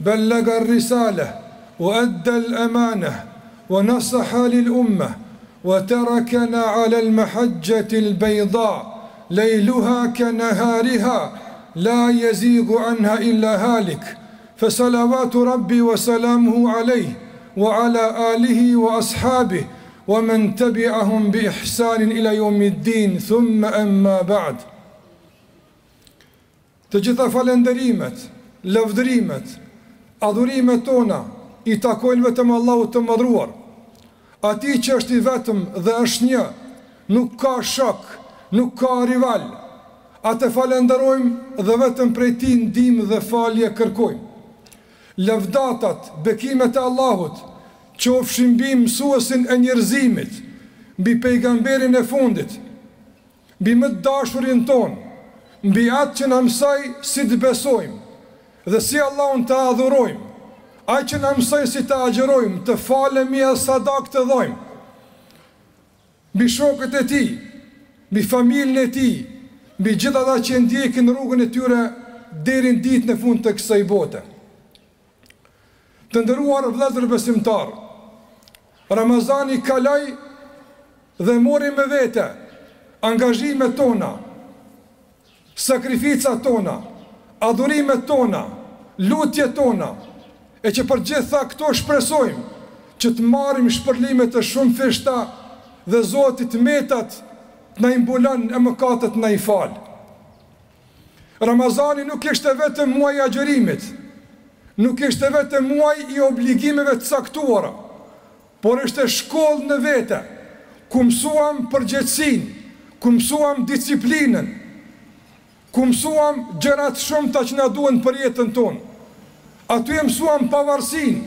بلغ الرساله وادى الامانه ونصح للامه وتركنا على المحجه البيضاء ليلها كنهارها لا يزيغ عنها الا هالك فصلوات ربي وسلامه عليه وعلى اله واصحابه ومن تبعهم باحسان الى يوم الدين ثم اما بعد Të gjitha falënderimet, lavdërimet, adhurimet tona i takojnë vetëm Allahut të Madhëruar, Atij që është i vetëm dhe është një, nuk ka shok, nuk ka rival, Atë falënderojmë dhe vetëm prej Tij ndihmë dhe falje kërkojmë. Lëvdatat, bekimet e Allahut qofshin mbi mësuesin e njerëzimit, mbi pejgamberin e fundit, mbi më dashurin tonë, mbi atë që na mësoi si të besojmë dhe si Allahun të adhurojmë, ai që na mësoi si të agjërojmë, të falemi e sadakë të dhajmë, mbi shokët e tij, mbi familjen e tij, mbi gjithë ata që e ndjekin rrugën e tyre deri në ditën e fundit të kësaj bote. Të nderuar vëllezër besimtar, Ramazani kaloi dhe mori me vete angazhimet tona, sakrificat tona, adhurimet tona, lutjet tona, e që për gjitha këto shpresojmë që të marrim shpërblime të shumëfishta dhe Zoti të metat të na i mbulon e mëkatet të na i falë. Ramazani nuk ishte vetëm muaj i agjërimit, nuk ishte vetëm muaj i obligimeve të caktuara, por ishte shkollë në vete, ku mësuam përgjegjësinë, ku mësuam disiplinën, ku mësuam gjëra të shumta që na duhen për jetën tonë. Aty e mësuam pavarësinë,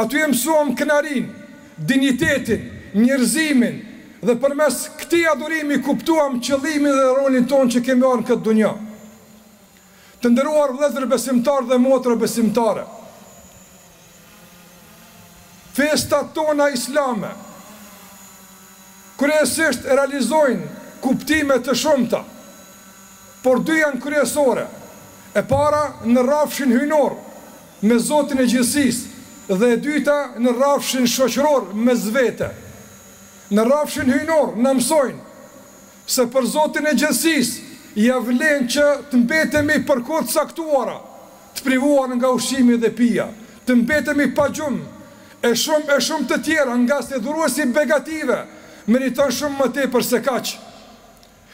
aty e mësuam krenarinë, dinjitetin, njerëzimin dhe përmes këtij adhurimi kuptuam qëllimin dhe rolin tonë që kemi në këtë dunja. Të nderuar vëllezër besimtarë dhe motra besimtare, festat tona islame kryesisht realizojnë kuptime të shumta. Por dy janë kryesore. E para në rrafshin hyjnor, me Zotin e gjithësisë, dhe e dyta në rrafshin shoqëror, mes vete. Në rrafshin hyjnor na mësojnë se për Zotin e gjithësisë ia vlen që të mbetemi për kohë të caktuara të privuar nga ushqimi dhe pija, të mbetemi pa gjumë, e shumë e shumë të tjera, ngase dhuruesi i begative meriton shumë më tepër se kaq.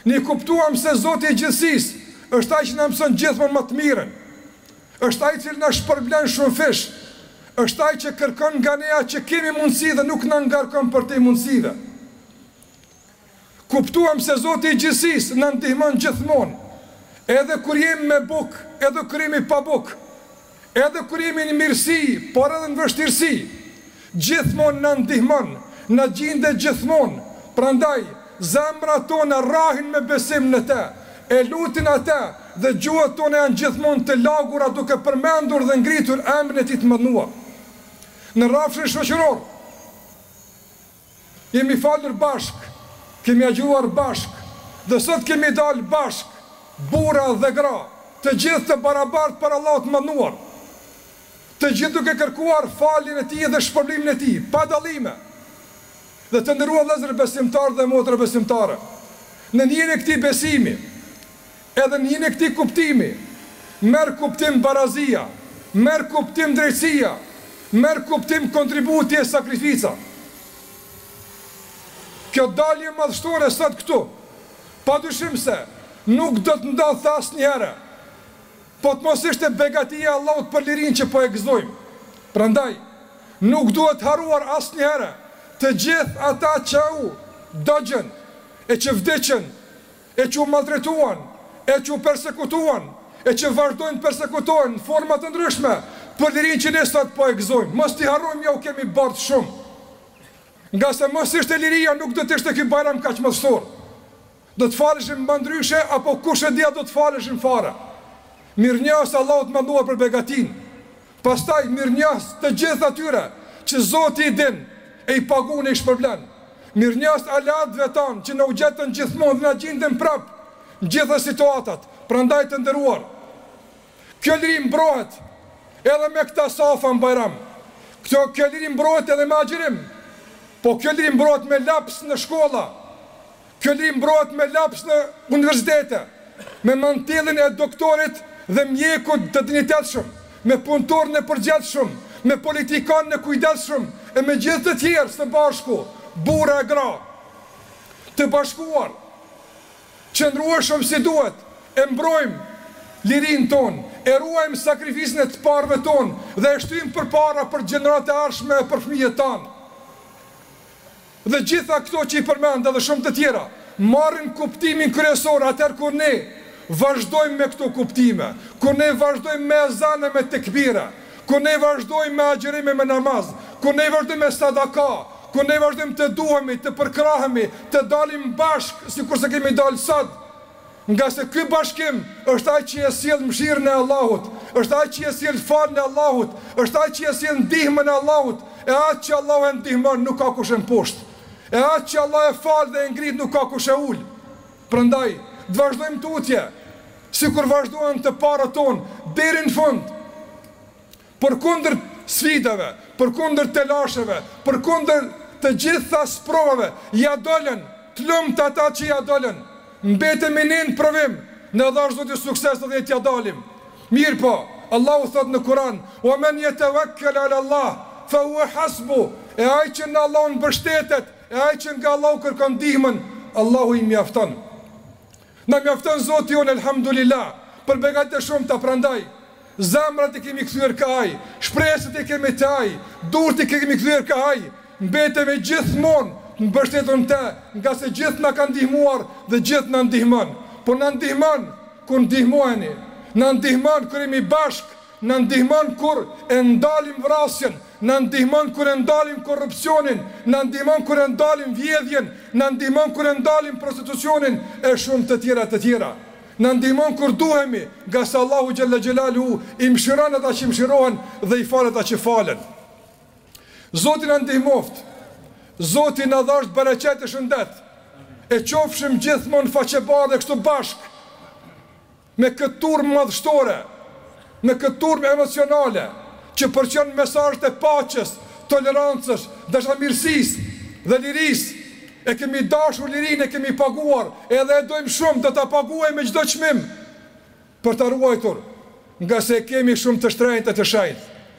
Ne kuptuam se Zoti i Gjithësisë është Ai që na mëson gjithmonë më të mirën. Është Ai i cili na shpërblen shumëfish. Është Ai që kërkon nga ne atë që kemi mundësi dhe nuk na ngarkon përtej mundësive. Kuptuam se Zoti i Gjithësisë na ndihmon gjithmonë, edhe kur jemi me bukë, edhe kur jemi pa bukë. Edhe kur jemi në mirësi, por edhe në vështirësi, gjithmonë na ndihmon, na gjindet gjithmonë. Prandaj, zemrat tona rrahin me besim në Të, e lutin Atë dhe gjuhët tona janë gjithmonë të lagura duke përmendur dhe ngritur emrin e Tij të madhëruar. Në rrafshin shoqëror. Jemi falur bashkë, kemi agjëruar bashkë dhe sot kemi dalë bashkë, burra dhe gra, të gjithë të barabartë para Allahut të Madhëruar, të gjithë duke kërkuar faljen e Tij dhe shpërblimin e Tij, pa dallime. Dhe të nderuar vëllezër besimtarë dhe motra besimtare, në hijen e këtij besimi, Edhe në hijen e këtij kuptimi, merr kuptim barazia, merr kuptim drejtësia, merr kuptim kontributi e sakrifica. Kjo dalje madhështore sot këtu, pa dyshim se nuk do të ndodhte asnjëherë, po të mos ishte begatia e Allahut për lirinë që po e gëzojmë. Prandaj, nuk duhet harruar asnjëherë të gjithë ata që u dogjën e që vdiqën, e që u maltretuan, e që u persekutuan, e që vazhdojnë të persekutohen në forma të ndryshme, për lirinë që ne sot po e gëzojmë. Mos t'i harrojmë, jau kemi borxh shumë. Ngase mos ishte liria, nuk do të ishte ky bajram kaq madhështor. Do të faleshim ma ndryshe, apo kush e di a do të faleshim fare. Mirënjohës Allahut të madhëruar për begatinë, Pastaj mirënjohës të gjithë atyre që Zoti i din, e i paguan e i shpërblen. Mirënjohës aleatëve tanë që na u gjetën gjithmonë dhe na gjinden prapë në gjitha situatat. Prandaj të nderuar, kjo liri mbrohet edhe me këta safa në Bajram. Kjo liri mbrohet edhe me agjërim. Po kjo liri mbrohet me laps në shkolla. Kjo liri mbrohet me laps në universitete, me mantelin e doktorit dhe mjekut të dinjitetshëm, me punëtorin e përgjegjshëm, me politikanin e kujdesshëm e me gjithë të tjerë së bashku, burra e gra, të bashkuar, qëndrueshëm si duhet, e mbrojmë lirinë tonë, e ruajmë sakrificën e të parëve tonë dhe e shtyjmë përpara për gjeneratat e ardhshme e për fëmijët tanë. Dhe gjitha këto që i përmenda dhe shumë të tjera, marrin kuptimin kryesor atëherë kur ne vazhdojmë me këto kuptime, kur ne vazhdojmë me ezan e me tekbire, kur ne vazhdojmë me agjërim e me namaz, kur ne vazhdojmë me sadaka, kur ne vazhdojmë të duhemi, të përkrahemi, të dalim bashkë sikurse kemi dalë sot, Ngase ky bashkim është ai që e sjell mëshirën e Allahut, është ai që e sjell faljen e Allahut, është ai që e sjell ndihmën e Allahut, e atë që Allahu e ndihmon nuk ka kush e mposht, e atë që Allahu e fal dhe e ngrit nuk ka kush e ul. Prandaj, të vazhdojmë tutje, sikur vazhduan të parët tonë, deri në fund. Përkundër sfidave, përkundër telasheve, përkundër të gjitha sprovave, ia dolën! Të lumtë ata që ia dolën! Mbetemi ne në provim! Na dhashtë Zoti sukses edhe t'ia dalim! Mirëpo, Allahu thotë në Kur'an, Wa men yatawakkal 'ala Allah, fa huwa hasbuh, E ai që në Allahun mbështetet, e ai që nga Allahu kërkon ndihmën, Allahu i mjafton. Na mjafton Zoti jonë Elhamdulilah për begatitë e shumta prandaj zemrat i kemi kthyer ka Ai, shpresat i kemi te Ai, duart i kemi kthyer ka Ai, mbetemi gjithmonë të mbështetur në Të, ngase gjithë na ka ndihmuar dhe gjithë na ndihmon. Po na ndihmon kur ndihmoheni, na ndihmon kur jemi bashkë, Na ndihmon kur e ndalim vrasjen, na ndihmon kur e ndalim korrupsionin, na ndihmon kur e ndalim vjedhjen, na ndihmon kur e ndalim prostitucionin e shumë të tjera e të tjera. Na ndihmon kur duhemi, ngase Allahu xhalla xhelaluhu i mshiron ata që mshirohen dhe i fal ata që falin. Zoti na ndihmoftë. Zoti na dhashtë bereqet e shëndet. E qofshim gjithmonë faqebardhë e kështu bashkë. Me këtë turmë madhështore, me këtë turmë emocionale, që përçon mesazhet e paqes, tolerancës, dashamirësisë dhe lirisë, e kemi dashur lirinë, e kemi paguar, edhe e dojmë shumë, do ta paguajmë me çdo çmim për ta ruajtur, ngase e kemi shumë të shtrenjtë e të shenjtë.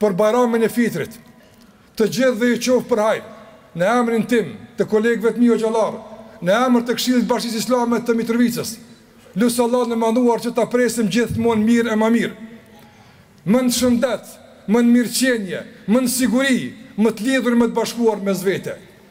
Për Bajramin e Fitrit të gjithëve ju qoftë për hajr, në emrin tim, të kolegëve të mi hoxhallarë, në emër të Këshillit të Bashkësisë Islame të Mitrovicës. Lus Allahun e Madhuar që ta presim gjithmonë mirë e më mirë. Më në shëndet, më në mirëqenie, më në siguri, më të lidhur e më të bashkuar mes vete.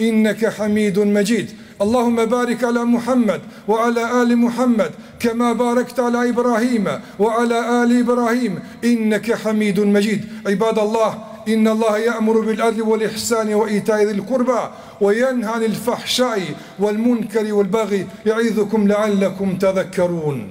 إنك حميد مجيد اللهم بارك على محمد وعلى آل محمد كما باركت على إبراهيم وعلى آل إبراهيم إنك حميد مجيد عباد الله إن الله يأمر بالعدل والإحسان وإيتاء ذي القربى وينهى عن الفحشاء والمنكر والبغي يعظكم لعلكم تذكرون